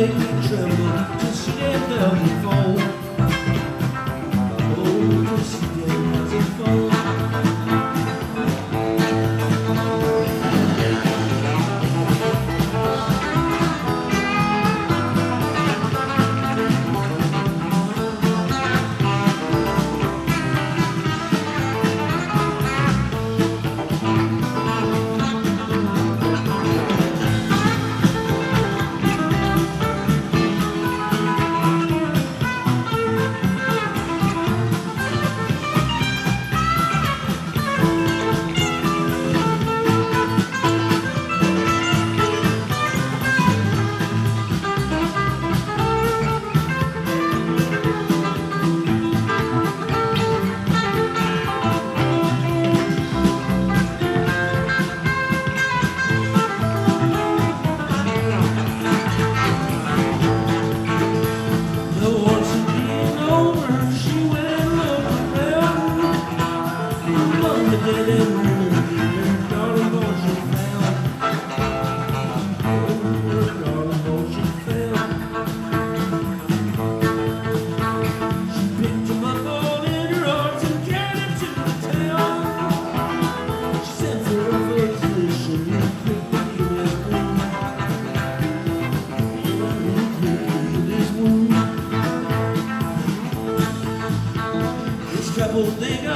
make whole thing